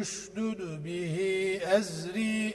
اشدد به أزري